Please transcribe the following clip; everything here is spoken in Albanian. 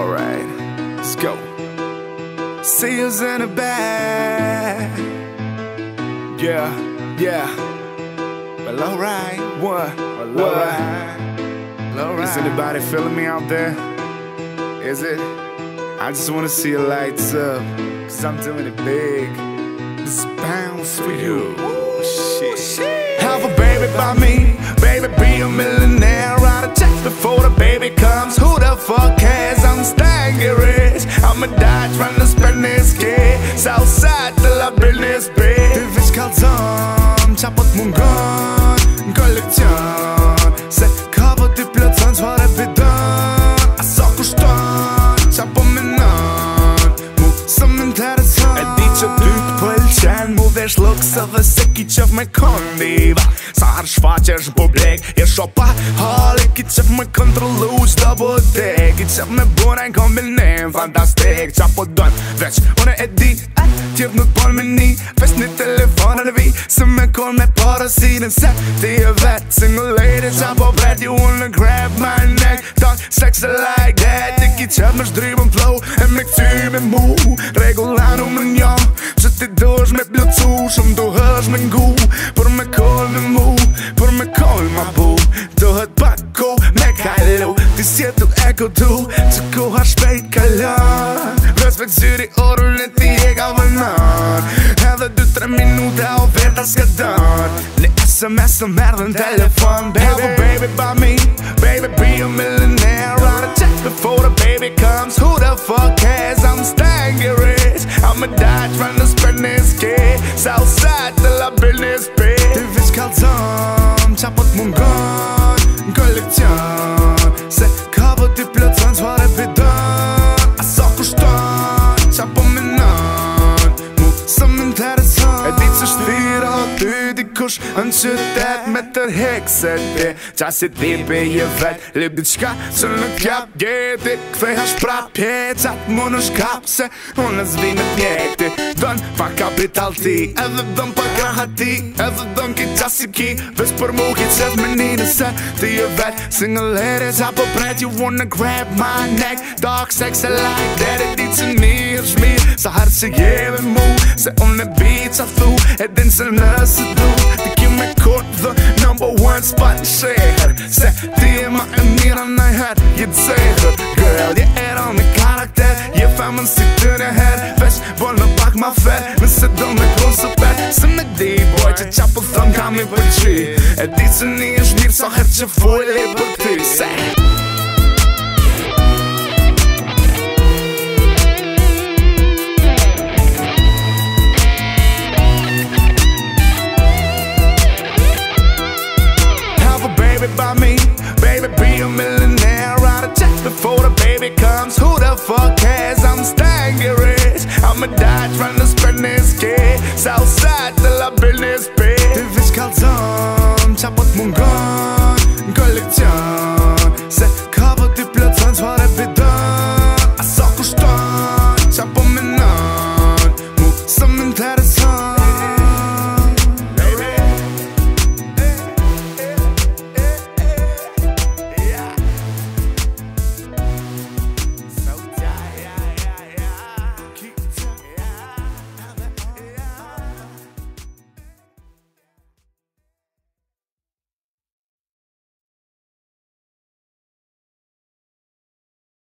Alright, let's go. See us in the back. Yeah, yeah. Well, alright. What? Well, alright. Well, right. Is anybody feeling me out there? Is it? I just wanna see your lights up. Cause I'm doing it big. This bounce for you. Ooh, shit. Have a baby by me. Da që më nëspërnë nishtë ki Sa usat të la bërnë nishtë pi Ti veç kalë të zonë Që mungon Në kolekcion Se kavët i plëton Që a repiton A sa kushton Që a pomenon Më së më ndera se dhe se ki qef me kondiva Sa har shfa që është shopa hali ki qef me kontrolu që të botek Ki qef me bune në kombinim fantastik Qa po dojmë veç Une e di e tjep nuk pon me një telefon e në vi Se me kon me parasinin Se ti e vet single lady Qa po vret you wanna grab my neck Talk sexy like that Ti ki qef me shdrybën flow E me këty me mu Regull Sietul ego tu Të koha shpejt kalan Ves me kësyri orën e ti e ka vënan Edhe 2-3 minuta o veta s'ka dan Në SMS të merdhe në telefon Baby, Have a baby, by me Baby, be a millionaire Write a check before the baby comes Who the fuck cares? I'm stangin' rich I'm a die trying to spend this kid Southside till I build this bitch Ty vish kalzon shkush në qytet me tërhek se ti Qa si ti pe je vet Lip di qka që në kjap gjeti Ktheja shpra pjeqat Mu në shkap se unë zvi me tjeti Dën pa kapital ti Edhe dën pa graha ti Edhe dën ki qa ki Vesh për mu ki qef me një nëse Ti je vet single ladies Apo pret you wanna grab my neck Dark sex I like that it It's in me, it's me Sa herë që jeve mu Se unë e bitë që thu E dinë se nësë du me kut dhe number one spot në shëher Se ti e ma e mira në i je të zëhër Girl, je era në karakter, je femën si të një her Veç, bol në pak ma fer, nëse do me kronë së per Se me di, boj që qa për thëm kam i për E ti që një është njërë, sa so herë që fojle i për ti Se... Before the baby comes, who the fuck cares? I'm staying I'ma die trying to